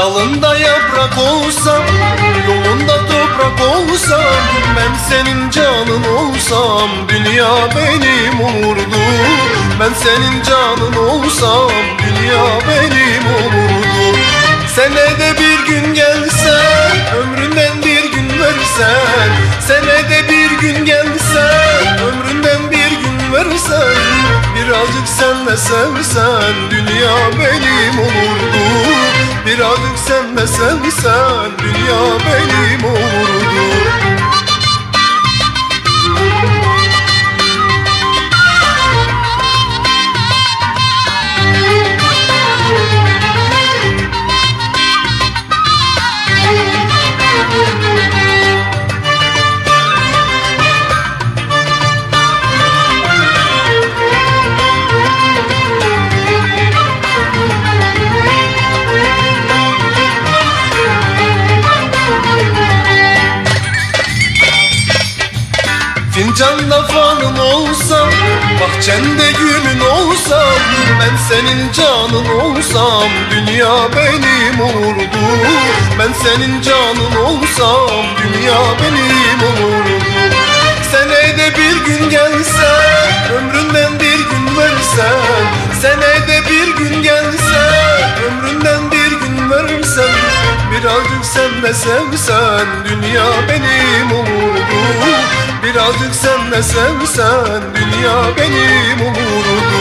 Dalında yaprak olsam Yolunda toprak olsam Ben senin canın olsam Dünya benim olurdu. Ben senin canın olsam Dünya benim olurdu. Senede bir gün gelsen Ömründen bir gün versen Senede bir gün gelsen Ömründen bir gün versen Birazcık sen de sevsen Dünya Birazcık sen Dünya benim Fincanda fanın olsam Bahçende gülün olsam Ben senin canın olsam Dünya benim olurdu. Ben senin canın olsam Dünya benim olurdu. Senede bir gün gelsen Ömründen bir gün versen Senede bir gün gelsen Ömründen bir gün versen Birazcık sen de sevsen Dünya benim olurdu Birazcık sen de sevsen Dünya benim olurdu